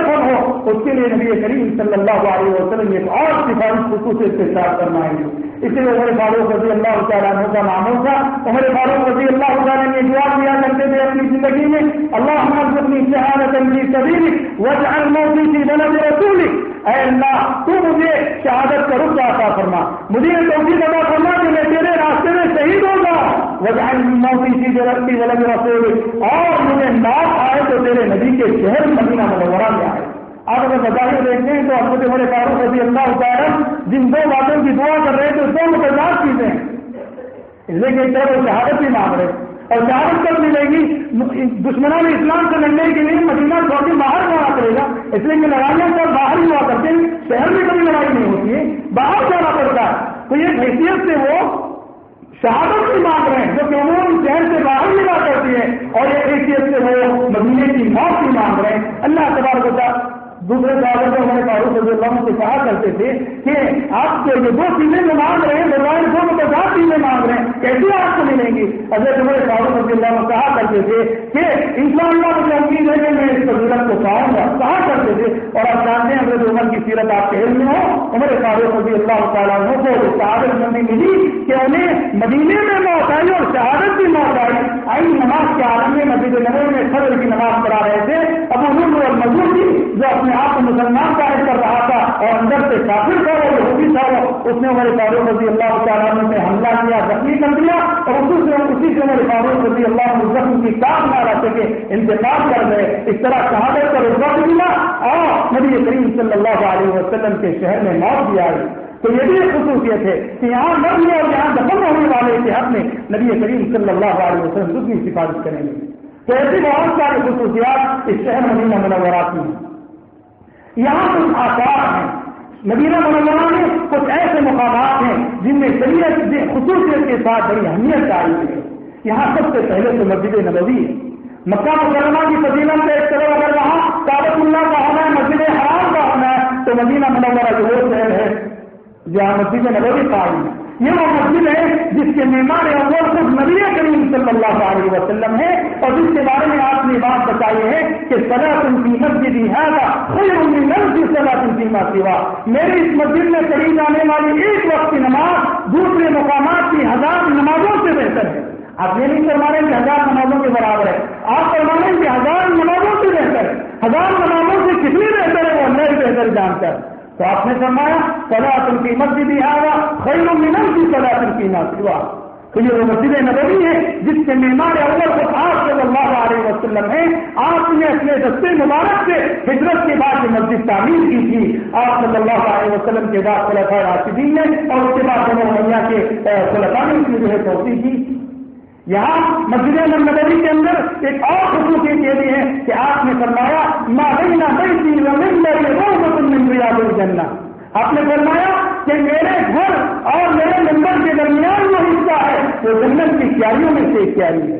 اس کے لیے نبی کریم صلی اللہ علیہ وسلم ایک اور سفارش خصوصیت کے ساتھ کرنا ہے اس لیے عمر فاروق رضی اللہ تعالیٰ کا معمول تھا۔ عمر فاروق رضی اللہ تعالیٰ نے دعا کیا کرتے تھے اپنی زندگی میں اللہ حمد اپنی شہادت سبھی وجہ موتی کی بلد رسول اے اللہ، تو مجھے شہادت کا رخ عطا فرما۔ مجھے توفیق عطا فرما کہ میں تیرے راستے میں شہید ہو وجہ موتی کی بلد ولد رسول اور مجھے ناپ آئے تو تیرے نبی کے شہر مدینہ منورہ میں آئے۔ آپ اگر بظاہر دیکھتے ہیں تو اپنے بڑے فاروق رضی اللہ تعالیٰ جن دو باتوں کی دعا کر رہے ہیں تو دو متضاد چیزیں ہیں۔ اس لیے کہ ایک طرح وہ شہادت بھی مانگ رہے۔ اور شہادت کب ملے گی؟ دشمنوں نے اسلام سے لڑنے کے لیے مدینہ چھوٹی باہر جانا پڑے گا۔ اس لیے کہ لڑائیاں سب باہر ہی ہوا کرتے ہیں۔ شہر میں کبھی لڑائی نہیں ہوتی ہے۔ باہر جانا پڑتا ہے۔ تو یہ حیثیت سے وہ شہادت بھی مانگ رہے ہیں، جو کہ عموماً شہر سے باہر ملا کرتی ہے۔ اور یہ حیثیت سے وہ مدینے کی موت بھی مانگ رہے ہیں۔ اللہ تبار ہوتا دوسرے صحابہ کو ہمارے فاروق رضی اللہ سے کہا کرتے تھے کہ آپ جو یہ دو چیزیں جو مانگ رہے ہیں بھگوان دو متضاد چیزیں مانگ رہے ہیں کیسے آپ کو ملیں گی؟ حضرت ہمارے فاروق رضی اللہ میں کہا کرتے تھے کہ ان شاء اللہ مجھے امید ہے کہ میں اس فضیلت کو پاؤں گا کہا کرتے تھے؟ اور آپ جانتے ہیں حضرت عمر کی سیرت آپ کے علم میں ہو ہمارے فاروق رضی اللہ تعالیٰ کو شہادت مندی ملی کہ انہیں مدینے میں موت آئی اور شہادت بھی موت آئی۔ آئی نماز کے عالم میں مسجد نگر میں فضل کی نماز پڑھا رہے تھے۔ اب انہوں اور مزور تھی جو اپنے آپ کو مسلمان ظاہر کر رہا تھا اور اندر سے کافر تھا، وہ یہودی تھا، وہ اس نے ہمارے فاروق رضی اللہ تعالیٰ نے حملہ کیا، زخمی کر دیا اور اسی سے اسی سے فاروق رضی اللہ عنہ زخم کی کام نہ رہ سکے انتقال کر گئے اس طرح شہادت کا رتبہ بھی ملا اور نبی کریم صلی اللہ علیہ وسلم کے شہر میں موت بھی آئی۔ تو یہ بھی ایک خصوصیت ہے کہ یہاں مرنے اور یہاں دفن ہونے والے کے حق میں نبی کریم صلی اللہ علیہ وسلم دکھ کی سفارش کریں گے۔ تو ایسی بہت ساری خصوصیات اس شہر مدینہ منورہ کی ہیں۔ یہاں کچھ آثار ہیں۔ مدینہ منورہ میں کچھ ایسے مقامات ہیں جن میں شریعت خصوصیت کے ساتھ بڑی اہمیت آئی ہے۔ یہاں سب سے پہلے تو مسجد نبوی ہے۔ مکہ مکرمہ کی فضیلت سے ایک طرف اگر وہاں کابت اللہ کا ہونا ہے، مسجد حرام کا ہونا ہے، تو مدینہ منورہ جو وہ شہر ہے جہاں مسجد نبوی قائم ہے۔ یہ وہ مسجد ہے جس کے مہمان اول خود نبی کریم صلی اللہ علیہ وسلم ہے اور جس کے بارے میں آپ نے بات بتائی ہے کہ سلا تم کی مسجد ہی ہے کوئی تم کی سوا۔ میری اس مسجد میں کری جانے والی ایک وقت کی نماز دوسرے مقامات کی ہزار نمازوں سے بہتر ہے۔ آپ یہ نہیں فرما رہے کہ ہزار نمازوں کے برابر ہے آپ فرما رہے ہیں کہ ہزار نمازوں سے بہتر ہزار نمازوں سے کتنی بہتر ہے وہ نہیں بہتر جانتا ہے۔ تو آپ نے فرمایا سلا تم کی مسجد ہی آگا خیر منم کی سلا تم کی نہ تو یہ وہ مسجد نبوی ہے، جس کے مہمان اول کو آپ صلی اللہ علیہ وسلم ہے آپ نے اپنے دستے مبارک سے ہجرت کے بعد یہ مسجد تعمیر کی تھی۔ آپ صلی اللہ علیہ وسلم کے بعد خلفا راشدین نے اور اس کے بعد دونوں مہیا کے خلفا نے کی جو ہے توسیع کی۔ یہاں مسجد نبوی کے اندر ایک اور خصوصیت یہ بھی ہے کہ آپ نے فرمایا ماہینہ بئی تھی روز مل رہا جننا آپ نے فرمایا کہ میرے گھر اور میرے ممبر کے درمیان جو حصہ ہے، وہ جنت کی کیاریوں میں سے ایک کیاری ہے۔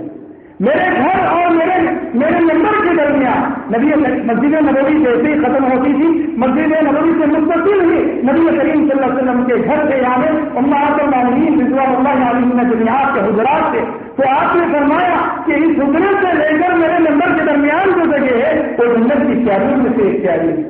میرے گھر اور میرے میرے ممبر کے درمیان، نبی مسجد نبوی جیسے ہی ختم ہوتی تھی، مسجد نبوی سے مستقل ہوئی نبی کریم صلی اللہ علیہ وسلم کے گھر سے یعنی امہات المعلمین رضوان اللہ علیہ جمعات کے حضرات سے تو آپ نے فرمایا کہ اس حضرت سے لے کر میرے ممبر کے درمیان جو جگہ ہے وہ جنت کی کیاریوں میں سے ایک کیاری ہے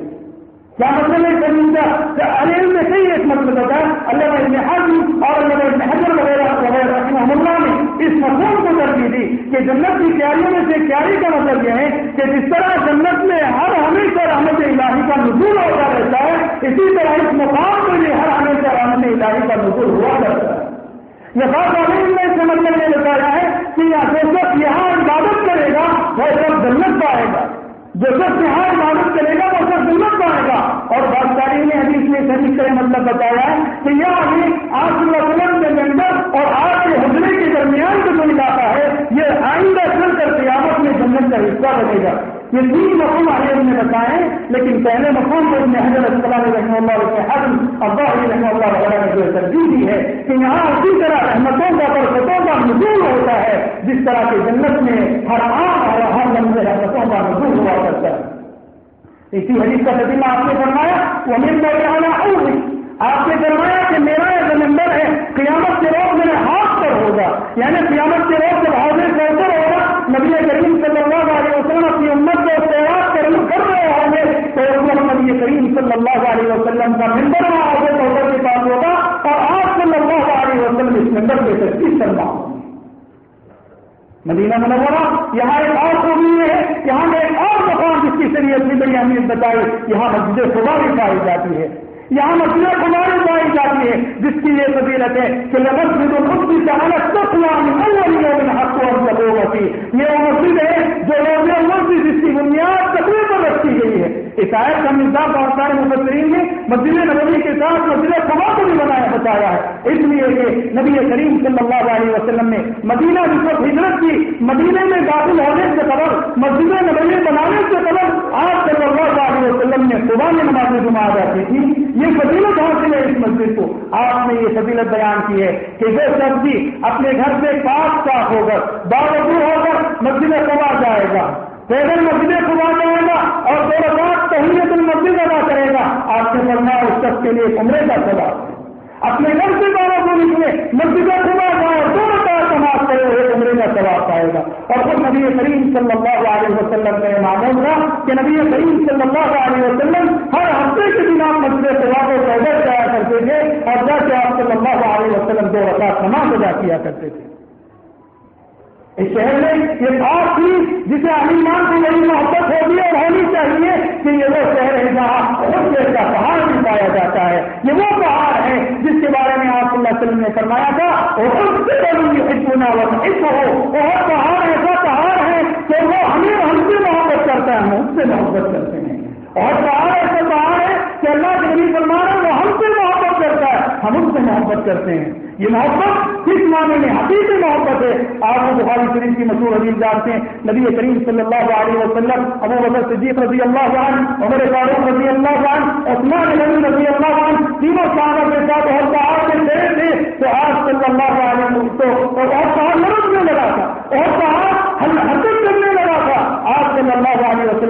کیا مطلب ہے زمین کا انل میں صحیح ایک مطلب ہوتا اللہ ابن حضم اور اللہ ابن حضر وغیرہ وغیرہ رحمہ اللہ نے اس مفہوم کو ترجیح دی کہ جنت کی کیاریوں میں سے کیاری کا مطلب یہ ہے کہ جس طرح جنت میں ہر ہمیشہ رحمت الہی کا نزول ہوتا رہتا ہے، اسی طرح اس مقام میں بھی ہر ہمیشہ رحمت الہی کا نزول ہوا کرتا ہے۔ یہ بات عالم نے اس مطلب یہ بتایا ہے کہ جو شخص یہاں عبادت کرے گا، وہ سب جنت پائے گا۔ جو شخص یہاں عبادت کرے گا، وہ سب جنت پائے گا۔ اور بات نے حدیث میں صحیح کرے مطلب بتایا ہے کہ یہ ابھی آج وسلم کے ممبر اور آج کے حجرے کے درمیان جو علاقہ ہے، یہ آئندہ چل کر قیامت میں جنت کا حصہ بنے گا۔ یہ تین مقام آئے نے بتائے لیکن پہلے مقام کو ابن حضرت اللہ رحمۃ اللہ کے حضم ابا علی رحمۃ اللہ وغیرہ نے جو ترجیح دی ہے کہ یہاں اسی طرح رحمتوں کا برکتوں کا نزول ہوتا ہے جس طرح کے جنت میں ہر عام اور ہر لمبے رحمتوں کا نزول ہوا کرتا ہے اسی حدیث کا تجربہ آپ نے فرمایا وہ میرے میں آپ نے فرمایا کہ میرا ایک نمبر ہے قیامت کے روز میرے ہاتھ پر ہوگا یعنی قیامت کے روز جب حاضر سے ہوگا نبی کریم صلی اللہ علیہ وسلم اپنی امت کو تیار کر رہے ہوں گے تو اس وقت نبی کریم صلی اللہ علیہ وسلم کا ممبر وہاں ہوگا کے پاس ہوگا اور آپ صلی اللہ علیہ وسلم اس ممبر کے تصدیق کرنا مدینہ منورہ، یہاں ایک اور خوبی ہے، یہاں میں ایک اور مقام جس کی شریعت کی بڑی اہمیت بتائی، یہاں مسجد صبح بھی پائی جاتی ہے۔ یہاں مسئلہ کماری پائی جاتی ہے جس کی یہ فضیلت ہے کہ لبس میں تو خود بھی چاہنا سب حق کو ہم ہوتی یہ وہ مسجد ہے جو روز مسجد جس کی بنیاد تقریباً رکھی گئی ہے۔ اس آیت کا مزاج بہت سارے مبصرین نے مسجد نبوی کے ساتھ مسجد خبا کو بھی بنایا بتایا ہے۔ اس لیے کہ نبی کریم صلی اللہ علیہ وسلم نے مدینہ جس وقت ہجرت کی، مدینہ میں داخل ہونے سے قبل مسجد نبوی بنانے سے قبل آپ صلی اللہ علیہ وسلم نے صبح میں نماز جمع جاتی تھی۔ یہ فضیلت حاصل ہے اس مسجد کو۔ آپ نے یہ فضیلت بیان کی ہے کہ جو سبزی اپنے گھر سے پاس صاف ہو کر باوجود ہو کر مسجد خبا جائے گا۔ پیدل مسجد خبا جائے گا اور دو رکعت تحریت المسجد ادا کرے گا۔ آپ سے پڑھنا اس شخص کے لیے عمرے کا سوال اپنے گھر سے بارہ کو نکلے مسجد خبا جائے، دو رکعت سماج کرے ہوئے عمرے کا سواب پائے گا۔ اور خود نبی کریم صلی اللہ علیہ وسلم میں معلوم تھا کہ نبی کریم صلی اللہ علیہ وسلم ہر ہفتے کے دن آپ مسجد سواب کو پیدل جایا کرتے تھے اور جیسے آپ صلی اللہ علیہ وسلم دو رکعت نماز ادا کیا کرتے تھے۔ اس شہر میں یہ بات تھی جسے علیمان کو بڑی محبت ہوگی اور ہونی چاہیے کہ یہ وہ شہر ہے جہاں خود کا پہاڑ بھی پایا جاتا ہے۔ یہ وہ پہاڑ ہے جس کے بارے میں آپ اللہ وسلم نے فرمایا تھا، وہ سے وقت اس ہو۔ وہ پہاڑ ایسا پہاڑ ہے کہ وہ ہمیں ہم سے محبت کرتا ہے، ہم اس سے محبت کرتے ہیں۔ اور پہاڑ ایسا پہاڑ ہے کہ اللہ کے نبی فرمانا وہ ہم سے محبت کرتا ہے ہم اس سے محبت کرتے ہیں۔ یہ محبت کس معنی میں حقیقی محبت ہے؟ آپ کو بخاری شریف کی مشہور حدیث جانتے ہیں۔ نبی کریم صلی اللہ علیہ وسلم، ابو بکر صدیق رضی اللہ عنہ، عمر فاروق رضی اللہ عنہ، عثمان غنی رضی اللہ عنہ، تینوں صحابہ کے ساتھ اور صحابہ کے تیرے تھے۔ تو آپ صلی اللہ علیہ وسلم تو اور صحابہ لڑکنے لگا تھا۔ اور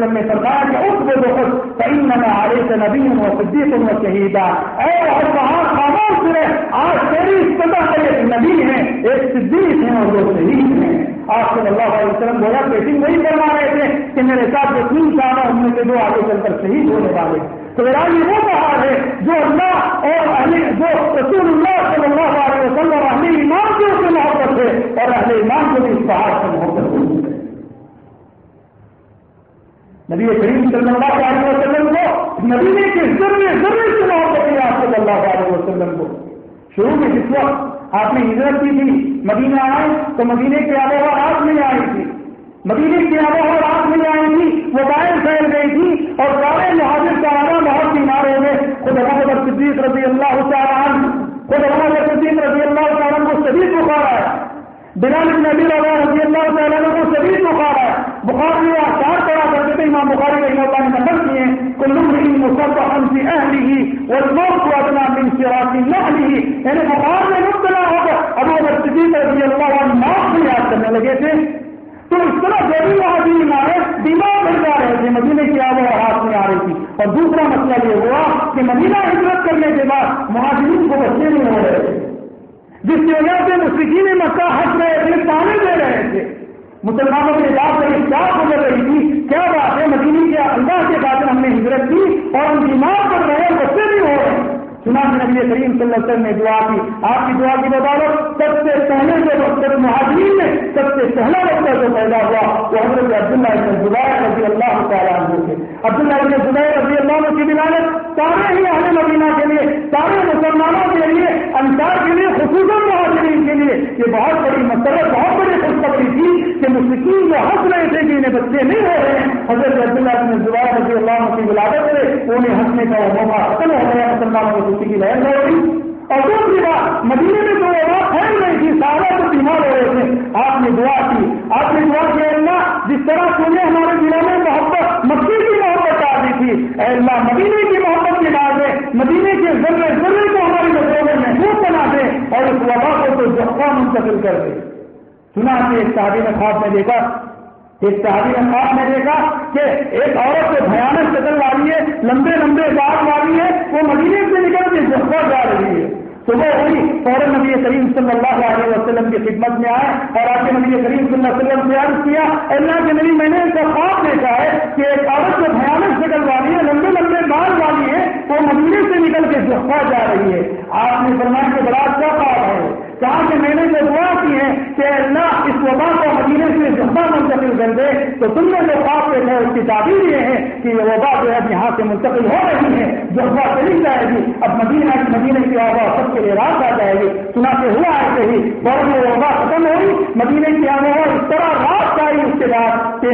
وسلم نے فرمایا کہ اس کو بخود کئی نہ آرے سے نبی و صدیق و شہیدہ اے اور صحابہ کون سنے آج تیری سطح پر ایک نبی ہے، ایک صدیق ہیں اور دو شہید ہیں آج صلی اللہ علیہ وسلم بولا پیٹنگ وہی کروا رہے تھے کہ میرے ساتھ جو تین سال ان میں سے دو آگے چل کر شہید ہونے والے تو میرا یہ وہ پہاڑ ہے جو اللہ اور اہل، جو رسول اللہ صلی اللہ علیہ وسلم اور اہل ایمان کی اس سے محبت ہے اور اہل ایمان کو بھی اس پہاڑ سے محبت ہے۔ نبی کریم صلی اللہ علیہ وسلم کو، نبی نے کے ذریعے ذریعے سے محبت کیا صلی اللہ علیہ وسلم کو۔ شروع میں جس وقت آپ نے ہجرت کی تھی، مدینہ آئے تو مدینے کی آب و رات نہیں آئی تھی۔ مدینے کی آب و رات نہیں آئی تھی، وہ باہر پھیل گئی تھی اور سارے مہاجر کا آنا بہت بیمار ہو گئے خود ابو صدیق رضی اللہ تعالیٰ خود ابو صدیق رضی اللہ تعالیٰ کو شدید بخار آیا۔ بلال بن نبی اللہ رضی اللہ تعالیٰ کو شدید بخار آیا۔ بخار میں چار پڑا امام بخاری رحمہ اللہ نے نقل کیے کلو ہی مصطفیٰ ہم سے اہلی ہی اور لوگ کو اپنا من سراسی نہ لی یعنی بخار میں مبتلا ہو کر ابو بکر صدیق رضی اللہ عنہ موت بھی یاد کرنے لگے تھے۔ تو اس طرح جو بھی وہاں بھی مارے بیمار بن جا رہے تھے مدینے کی آب و ہاتھ میں آ رہی تھی۔ اور دوسرا مسئلہ یہ ہوا کہ مدینہ ہجرت کرنے کے بعد مہاجرین کو بچے نہیں ہو رہے تھے۔ جس کی وجہ سے مشرقین مکہ ہنس رہے تھے تانے دے رہے تھے۔ مسلمانوں کے بات سے اختلاف گزر رہی تھی۔ کیا بات ہے؟ مدینی کے اللہ کے بعد ہم نے ہجرت کی اور ہم بیمار کر رہے بچے بھی ہو رہے ہیں۔ سنا نبی کریم صلی اللہ علیہ وسلم نے دعا کی۔ آپ کی دعا کی بدولت سب سے پہلے جو وقت مہاجرین میں سب سے پہلا وقت جو پیدا ہوا، وہ حضرت عبداللہ ابن زبیر رضی اللہ تعالیٰ عنہ کے عبداللہ ابن زبیر رضی اللہ عنہ کی بلالت سارے ہی اہل مدینہ کے لیے، سارے مسلمانوں کے لیے، انصار کے لیے، خصوصاً مہاجرین کے لیے۔ یہ بہت بڑی مسئلہ، بہت بڑی خوشخبری تھی۔ کہ مسلم جو ہنس رہے تھے کہ انہیں بچے نہیں ہو رہے ہیں، حضرت عبداللہ ابن زبیر رضی اللہ عنہ کی ولادت سے انہیں ہنسنے کا موقع ختم ہو گیا مسلمانوں کو کی لہر ہو رہی اور دوسری بات، مدینے میں جو وبا پھیل رہی تھی سارا تو بیمار ہو رہے تھے۔ آپ نے دعا کی، آپ نے دعا کی اللہ، جس طرح تمہیں ہمارے دلوں میں محبت مکی کی محبت آ رہی تھی، اے اللہ، مدینے کی محبت کے بعد دے، مدینے کے ذرے ذرے کو ہماری نظروں میں محفوظ بنا دے اور اس وبا کو تو جفا منتقل کر دے۔ سنا کہ ایک شادی میں خواب میں دیکھا، ایک صحابی خواب نے دیکھا کہ ایک عورت سے بھیانک شکل والی ہے، لمبے لمبے بال والی ہے، وہ مدینے سے نکل کے جذبہ جا رہی ہے۔ صبح ہوئی فوراً نبی کریم صلی اللہ علیہ وسلم کی خدمت میں آئے اور آپ کے نبی کریم صلی اللہ علیہ وسلم سے عرض کیا، اللہ کے نبی میں نے ایسا خواب دیکھا ہے کہ ایک عورت جو بھیانک شکل والی ہے، لمبے لمبے بال والی ہے، وہ مدینے سے نکل کے جذبہ جا رہی ہے۔ آپ نے فرمایا کہ بڑا اچھا خواب ہے۔ کہا کہ میں نے جو دعا کی ہے کہ اللہ اس وبا کو مدینے سے جمع منتقل کر دے، تو تم نے جو خواب دیکھا ہے اس کی تعبیر یہ ہے کہ یہ وبا جو ہے یہاں سے منتقل ہو رہی ہے جذبہ چلی جائے گی، اب مدینہ کی مدینے کی آبا سب کے لیے رات آ جائے گی۔ سنا کے ہوا ایسے ہی بڑھ میں وبا ختم ہوئی مدینے کی آبا اس طرح رات آئی اس کے بعد کہ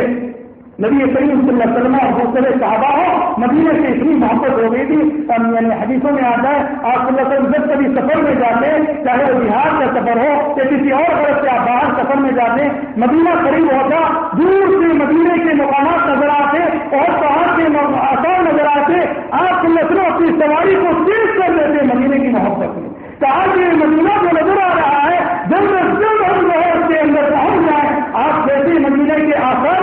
نبی کریم صلی اللہ علیہ وسلم اور دوسرے صحابہ ہو مدینے سے اتنی محبت ہو گئی تھی یعنی حدیثوں میں آتا ہے، آپ صلی اللہ علیہ وسلم جب کبھی سفر میں جاتے چاہے وہ بہار کا سفر ہو یا کسی اور طرف سے آپ باہر سفر میں جاتے مدینہ قریب ہوتا، دور سے مدینے کے مقامات نظر آتے، اور پہاڑ کے آسان نظر آتے، آپ صلی اللہ علیہ وسلم اپنی سواری کو تیز کر دیتے مدینے کی محبت میں۔ کہا کہ مدینہ جو نظر آ رہا ہے؟ جب جلد ہم کے اندر پہنچ جائیں آپ جیسے مدینہ کے آسان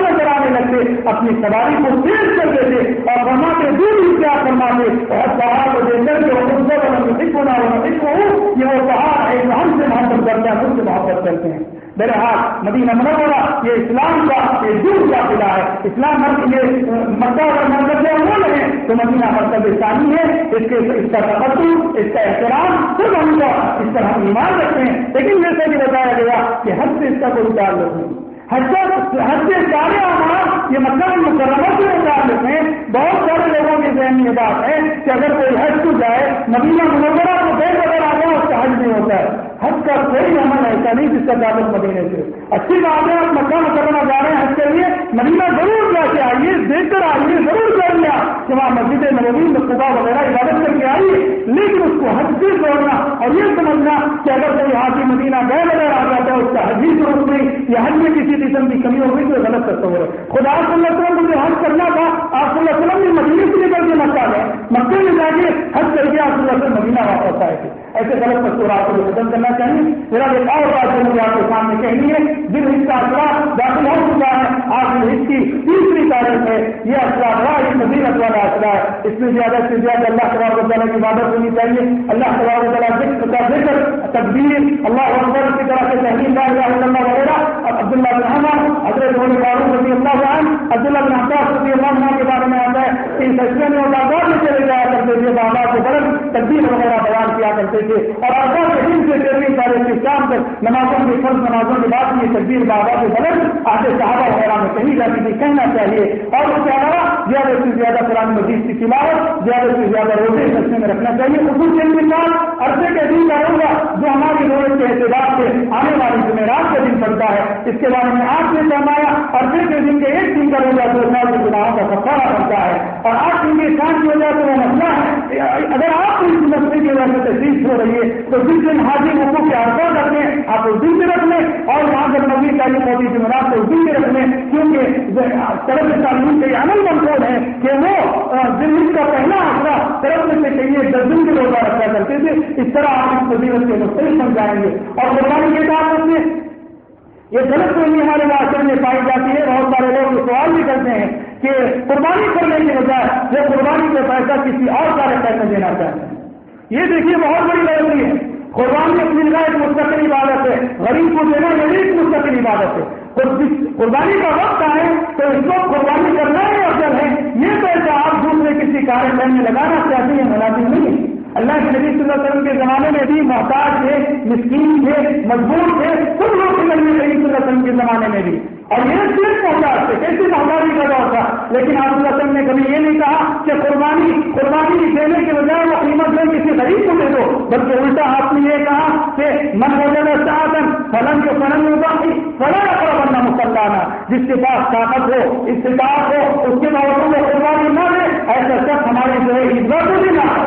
نظر اپنی سواری کو تیز کر دیتے اور وہاں کے دور ہی کیا فرماتے اور پہاڑ کو دیکھ کر جو سکھ ہونا ہونا سکھ ہوں یہ وہ پہاڑ ہے ہم سے محبت کرتے ہیں، خود سے محبت کرتے ہیں۔ میرے ہاتھ مدینہ منورہ، یہ اسلام کا یہ دور کا قلعہ ہے۔ اسلام یہ مکہ اگر مرکز وہ نہیں تو مدینہ مرکز ثانی ہے۔ اس کے اس کا تقدم، اس کا احترام، خود ہم کو اس پر ہم ایمان رکھتے ہیں۔ لیکن جیسے بھی بتایا گیا کہ حد سے اس کا کوئی تعلق نہیں۔ حد حد سے سارے آمار یہ مکہ مکرمہ سے مطابق ہیں۔ بہت سارے لوگوں کی ذہن یہ بات ہے کہ اگر کوئی حج کو جائے مدینہ منورہ کو بے اگر آ گیا اس کا حج نہیں ہوتا ہے۔ حج کا کوئی عمل ایسا نہیں جس کا تعلق مدینے سے۔ اچھی بات ہے، آپ مکہ مکرمہ جا رہے ہیں حج کے لیے، مدینہ ضرور جا کے آئیے، دیکھ کر آئیے، ضرور کر لیا۔ کہ وہاں مسجد نبوی مقبہ وغیرہ عبادت کر کے آئیے، لیکن اس کو حج سے چھوڑنا اور یہ سمجھنا کہ اگر کوئی حاجی مدینہ گئے وغیرہ آ جاتا ہے، اس کا حج ہی ضرورت نہیں، یا حج میں کسی قسم کی کمی ہوگی تو غلط کرتا ہو خدا صلی اللہ علیہ وسلم کو جو حج کرنا تھا، آپ صلی اللہ علیہ وسلم نے مدینے سے نکل کے مکہ گئے۔ مکے میں جا کے حج کر کے آپ صلی اللہ علیہ وسلم مدینہ واپس آئے تھے۔ ایسے عبادت پر کو ختم کرنا چاہیے میرا ایک اور بات جو مجھے آپ کے سامنے کہنی ہے، جن حصہ کا اثرات داخل ہو چکا ہے آپ کی حص کی تیسری تاریخ ہے، یہ اثرات رہا یہ نظیرت والا اثر ہے۔ اس میں زیادہ سے زیادہ اللہ تبارک و تعالیٰ کی عبادت ہونی چاہیے۔ اللہ تبارک و تعالیٰ ذکر کا ذکر تقبیر اللہ اکبر کی طرح سے تحریر اللہ وغیرہ۔ عبداللہ بن حمد حضرت عمر فاروق رضی اللہ عنہ، عبداللہ بن عباس رضی اللہ عنہ کے بارے میں آتا ہے کہ ان سچنے میں اور آزاد میں چلے جایا کرتے تھے بابا کے برد تقدیر وغیرہ بیان کیا کرتے تھے اور آزاد کے دن سے تیرہویں تاریخ کی شام تک نمازوں کے فرض، نمازوں کے بعد یہ تقدیر بابا کے برد آتے صحابہ وغیرہ میں کہیں جاتی تھی کہنا چاہیے۔ اور اس کے علاوہ زیادہ سے زیادہ قرآن مجید کی تلاوت، زیادہ سے زیادہ روزے سچنے میں رکھنا چاہیے۔ اردو کے دن عرصے کے دن کا ہوگا جو ہماری روز کے اعتبار سے آنے والی جمعرات کا دن پڑتا ہے اس کے بارے میں آپ نے فرمایا عرصے کے دن کے ایک دن کا روزہ دو سال کے گناہوں کا سفارا بنتا ہے اور آج دن کے شان کی وجہ سے وہ مسئلہ ہے، اگر آپ کو اس مسئلے کی وجہ سے تشریف ہو رہی ہے، تو جس دن حاضر حقوق کے آسان رکھ لیں، آپ اس دن سے رکھ لیں اور وہاں پر نبی تعلیم مودی جمعرات کو اس دن سے رکھ لیں، کیونکہ طرف تعلیم سے عمل منقول ہے کہ وہ زندگی کا پہلا آسرا طرف سے کہیے دس دن کے روزہ رکھا کرتے تھے۔ اس طرح آپ اس فضیلت کے مختلف سمجھائیں گے۔ اور قربانی کے ساتھ یہ غلط کوئی ہمارے معاشرے میں پائی جاتی ہے، بہت سارے لوگ سوال بھی کرتے ہیں کہ قربانی کرنے کے بجائے وہ قربانی کا پیسہ کسی اور سارے پیسہ دینا چاہتے ہیں۔ یہ دیکھیے بہت بڑی غلطی ہے۔ قربانی اپنی جگہ ایک مستقل عبادت ہے۔ غریب کو دینا یہ بھی ایک مستقل عبادت ہے۔ قربانی کا وقت آئے تو اس کو قربانی کرنا ہی افضل ہے۔ یہ پیسہ آپ دوسرے کسی کاریہ میں لگانا چاہتے ہیں، مناسب نہیں۔ اللہ کے نبی صلی اللہ علیہ وسلم کے زمانے میں بھی محتاج تھے، مسکین تھے مضبوط تھے سب لوگ نبی صلی اللہ علیہ وسلم کے زمانے میں بھی۔ اور یہ صرف محتاج تھے کیسی محتاجی کا دور تھا۔ لیکن آپ وسلم نے کبھی یہ نہیں کہا کہ قربانی قربانی دینے کے بجائے وہ قیمت دیں کسی غریب کو دے دو، بلکہ الٹا آپ نے یہ کہا کہ من ہو جائے چاہتن فلن کے فلن میں باقی فلاں اپنا بننا مسلمانہ جس کے پاس طاقت ہو، استطاعت ہو، اس کے باوجود وہ قربانی نہ دے، ایسا شخص ہماری جو ہے عزت بھی نہ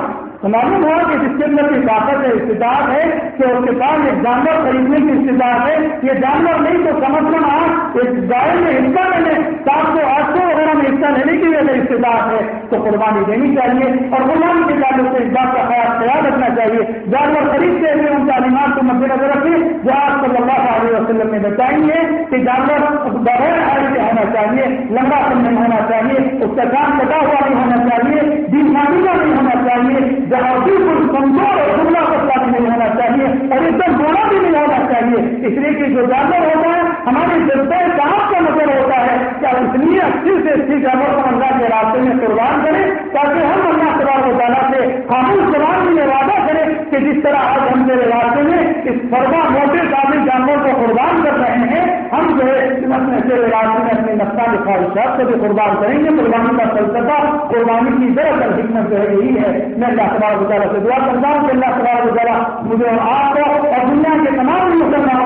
تو معلوم ہوا کہ جس کے اندر کی طاقت ہے استطاعت ہے کہ اس کے پاس ایک جانور خریدنے کی استطاعت ہے۔ یہ جانور نہیں تو سمجھنا آپ ایک گائے میں حصہ نے سات سو آٹھ سو وغیرہ میں حصہ لینے کی وجہ استطاعت ہے تو قربانی دینی چاہیے اور قربانی کے تعلق سے اس بات کا خیال خیال رکھنا چاہیے۔ جانور خریدتے ہوئے ان تعلیمات کو مد نظر رکھیں جو آپ صلی اللہ علیہ وسلم نے بتائیں گے کہ جانور بغیر آئی کے ہونا چاہیے، لمبا سم نہیں ہونا چاہیے، اس کا کام کٹا ہوا نہیں ہونا چاہیے بیماری کا نہیں ہونا چاہیے، جہاں بالکل کمزور اور جملہ پتلا بھی نہیں ہونا چاہیے اور ایک دم بولا بھی نہیں ہونا چاہیے۔ اس لیے کہ جو جانور ہوتا ہے ہمارے جذبہ کام کا مطلب ہوتا ہے؟ کہ اس لیے اچھی سے اچھی جانور کو اللہ کے راستے میں قربان کریں تاکہ ہم اللہ تبار و تعالیٰ سے خاموش زبان میں وعدہ کریں کہ جس طرح آج ہم میرے راستے میں اس فرما موٹے قابل جانور کو قربان کر رہے ہیں، ہم جو ہے اپنے تیرے راستے میں اپنی نقصان کی خواہشات کو بھی قربان کریں گے۔ قربانی کا فلسفہ قربانی کی دراصل حکمت جو ہے یہی ہے۔ میں اللہ تبار تعالیٰ سے دعا کرتا ہوں کہ اللہ تبار تعالیٰ مجھے آپ کو اور دنیا کے تمام مسلمانوں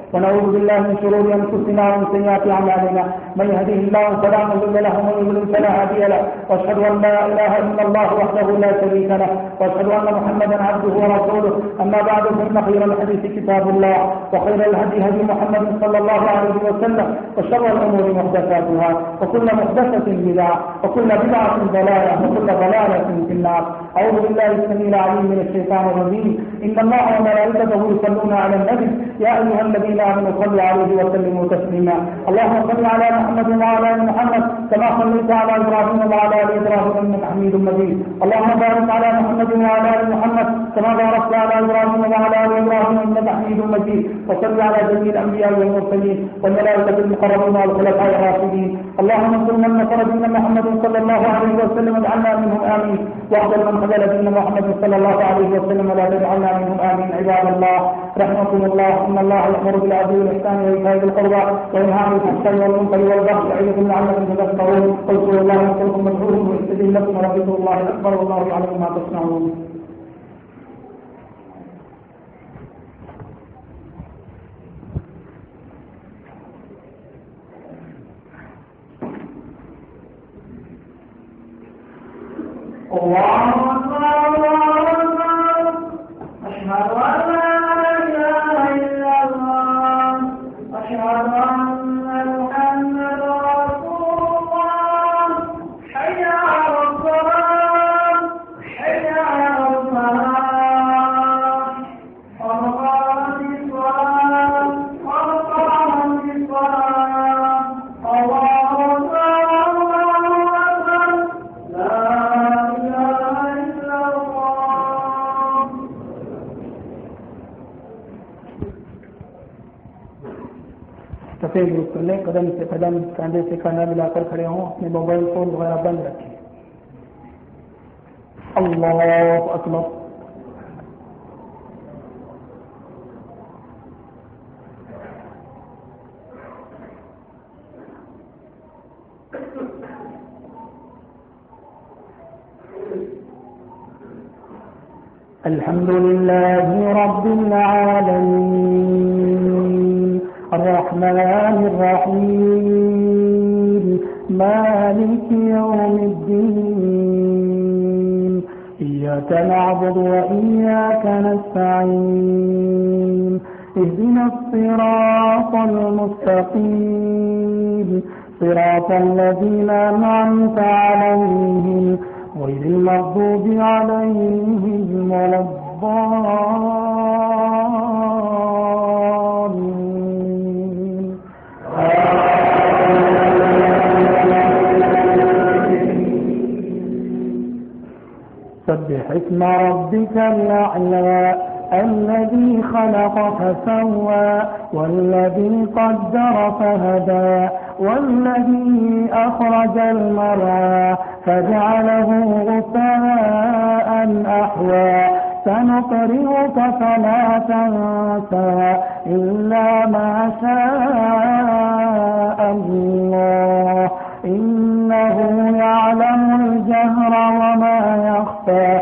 ونعوذ بالله من شرور انفسنا ومن سيئات اعمالنا من يهده الله فلا مضل له، ومن يضلل فلا هادي له. واشهد ان لا اله الا الله وحده لا شريك له. واشهد ان محمدا عبده ورسوله. اما بعد فان خير الحديث كتاب الله، وخير الهدي هدي محمد صلى الله عليه وسلم، وشر الامور محدثاتها، وكل محدثه بدعه وكل بدعه ضلاله وكل ضلاله في النار. اعوذ بالله السميع العليم من الشيطان الرجيم. ان الله وملائكته يصلون على النبي. يا ايها الذين امنوا صلوا عليه وسلموا تسليما. اللهم صل على محمد وعلى ال محمد، كما صليت على ابراهيم وعلى ال ابراهيم انك حميد مجيد. اللهم بارك على محمد وعلى ال محمد، كما باركت على ابراهيم وعلى ال ابراهيم انك حميد مجيد. وصل على جميع الانبياء والمرسلين والملائكه المقربين والخلفاء الراشدين. اللهم انصر من نصر دين محمد صلى الله عليه وسلم واجعلنا منهم امين واحذر من خذل دين محمد صلى الله عليه وسلم ولا تجعلنا منهم امين عباد الله، رحمكم الله. ان الله يامر بالعدل والإحسان وإيتاء ذي القربى وينهى عن الفحشاء والمنكر والبغي يعظكم لعلكم تذكرون اذكروا الله يذكركم مدعوه ويستجيب لكم ربكم الله الأكبر والله يعلم ما تصنعون. قدم کاندھے سے کاندھا ملا کر کھڑے ہوں، اپنے موبائل فون وغیرہ بند رکھیں۔ اللہ اکبر۔ الحمد لله رب العالمين اسم ربك الأعلى، الذي خلق فسوى، والذي قدر فهدى، والذي أخرج المرعى فجعله غثاء أحوى. سنقرئك فلا تنسى، إلا ما شاء الله. إنه يعلم الجهر وما يخفى.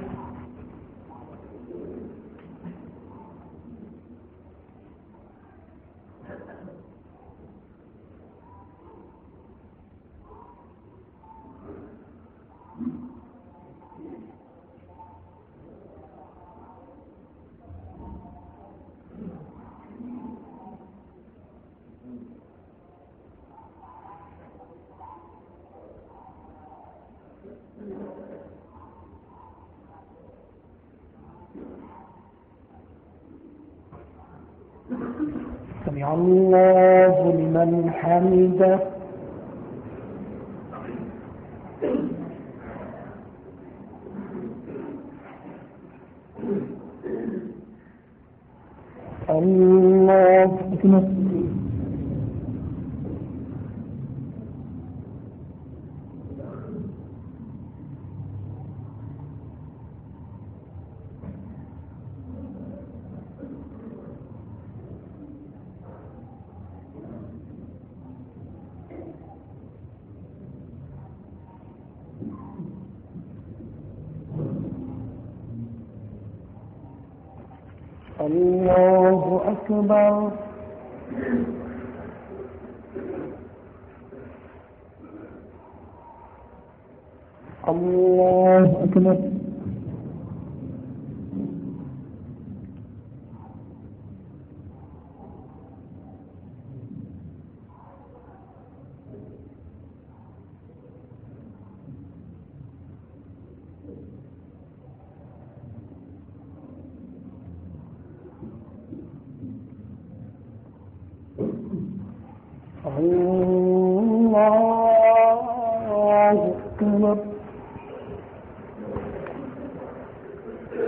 سمع الله لمن حمده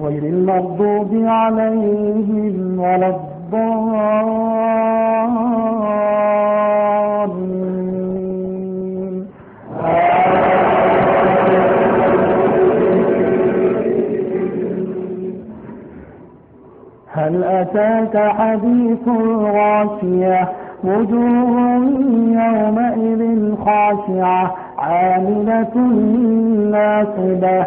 غير المغضوب عليهم ولا الضالين. هل أتاك حديث الغاشية؟ وجوه يومئذ خاشعة عاملة ناصبة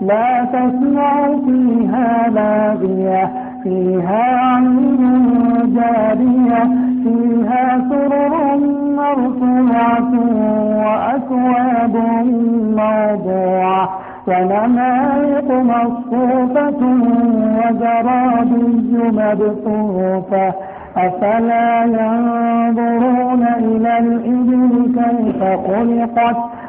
لا تسمع فيها لاغية فيها عين جارية. فيها سرر مرفوعة وأكواب موضوعة. ونمائق مصفوفة وزرابي مبثوثة. أفلا ينظرون إلى الإبل كيف خلقت؟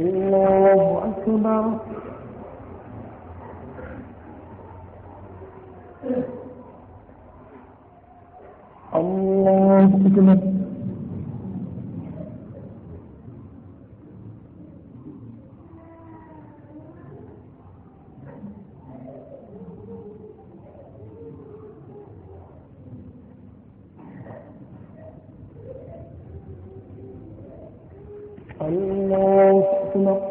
الله أكبر الله أكبر الله أكبر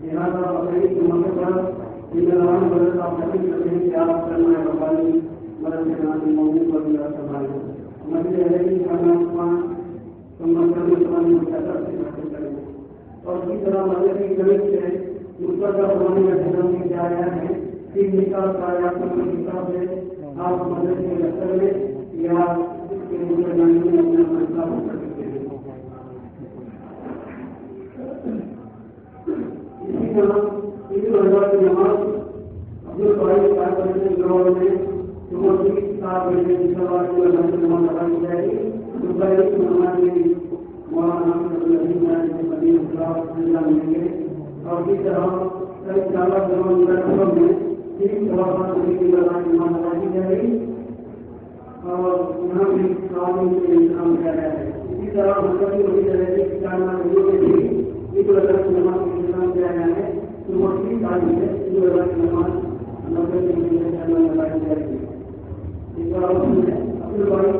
لہٰذا بقرعید کے موقع پر جنوان مدد آپ نبی کرتے ہیں کہ آپ کرنا ربانی مدد کے نام پر بھی سنبھالیں مسجد علیہ کا نام سمجھ سمجھ مقدر سے حاصل کریں اور اسی طرح مدد کی کمی سے مستقبل زمانے میں جنم میں کیا گیا ہے تین نکال کا یا کوئی حساب ہے آپ مدد کے لشکر میں یا اس کے مسلمانوں میں اپنا فیصلہ کر سکتے ہیں اسی طرح عید الضحیٰ کی نماز اپنے بھائی سات بجے گروہ میں صبح کی سات بجے سوار کی نماز نماز ادا کی جائے گی دوپہر کی نماز میں مولانا ملیں گے اور اسی طرح کئی چالا گروہ میں تین سوال کی نماز ادا کی جائے گی اور یہاں بھی تعلیم کے انتظام کیا گیا ہے۔ اسی طرح مذہبی وہی طرح کے کسانہ میں بھی عید الضحیٰ کی نماز کا انتظام کیا گیا ہے، تو وہ تین تعلیم ہے عید الضحیٰ کی نماز نبے کے لیے لگائی جائے گی اس بار اپنے بھائی